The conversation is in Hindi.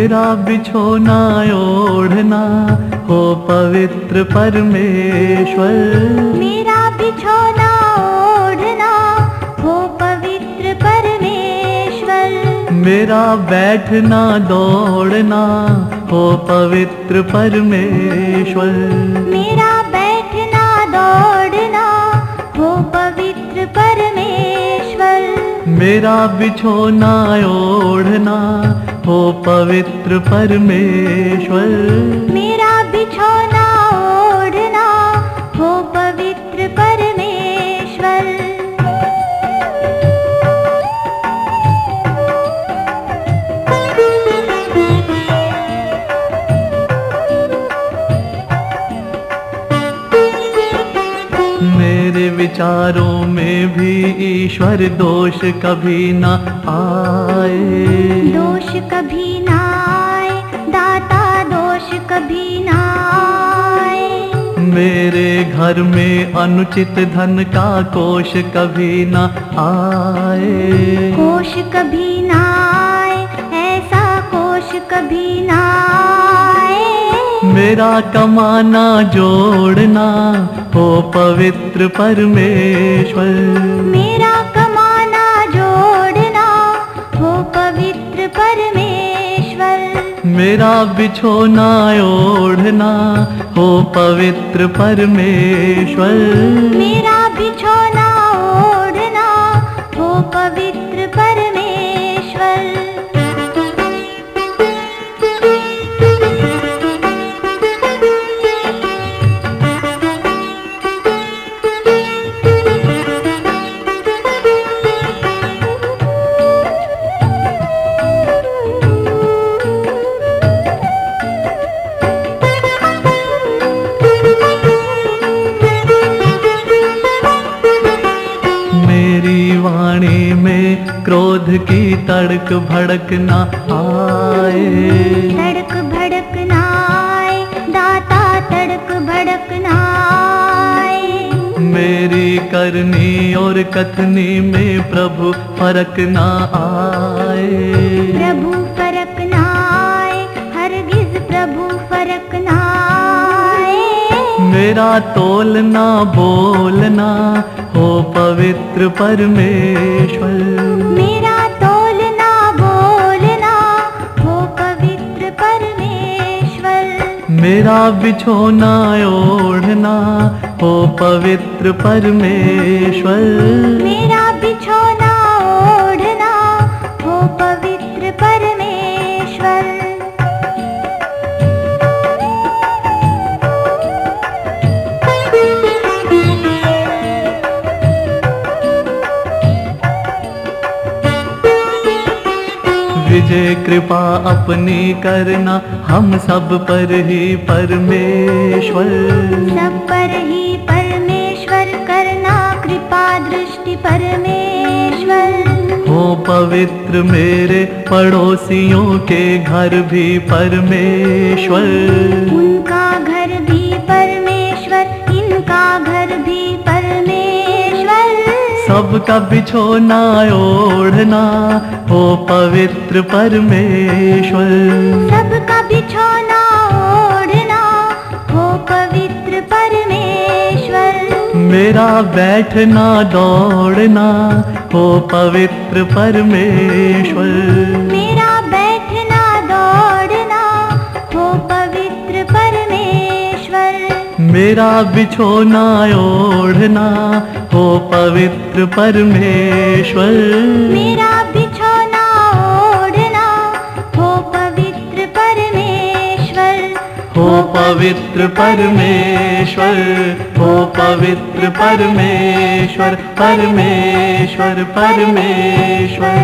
मेरा बिछोना ओढ़ना हो पवित्र परमेश्वर। मेरा बिछोना ओढ़ना हो पवित्र परमेश्वर। मेरा बैठना दौड़ना हो पवित्र परमेश्वर। मेरा बैठना दौड़ना हो पवित्र परमेश्वर। मेरा बिछोना ओढ़ना हो पवित्र परमेश्वर। मेरा बिछोना ओढ़ना हो पवित्र परमेश्वर। मेरे विचारों में भी ईश्वर दोष कभी न आए। कभी ना आए मेरे घर में अनुचित धन का कोष कभी न आए। कोश कभी ना आए ऐसा कोश कभी ना आए। मेरा कमाना जोड़ना हो पवित्र परमेश्वर। मेरा मेरा बिछोना ओढ़ना हो पवित्र परमेश्वर। मेरा बिछोना ओढ़ना हो पवित्र क्रोध की तड़क भड़क न आए। तड़क भड़क ना आए दाता तड़क भड़क ना आए। मेरी करनी और कथनी में प्रभु फरक न आए। प्रभु फरक ना आए हरगिज प्रभु फरक ना आए। मेरा तोलना बोलना हो पवित्र परमेश्वर। मेरा बिछोना ओढ़ना हो पवित्र परमेश्वर। मेरा बिछोना ओढ़ना हो पवित्र परमेश्वर। विजय कृपा अपनी करना हम सब पर ही परमेश्वर। सब पर ही परमेश्वर करना कृपा दृष्टि परमेश्वर। हो पवित्र मेरे पड़ोसियों के घर भी परमेश्वर। उनका सबका बिछोना ओढ़ना हो पवित्र परमेश्वर। सबका बिछोना ओढ़ना हो पवित्र परमेश्वर। मेरा बैठना दौड़ना हो पवित्र परमेश्वर। मेरा बिछोना ओढ़ना हो पवित्र परमेश्वर। मेरा बिछोना ओढ़ना हो पवित्र परमेश्वर। हो पवित्र परमेश्वर हो पवित्र परमेश्वर परमेश्वर परमेश्वर।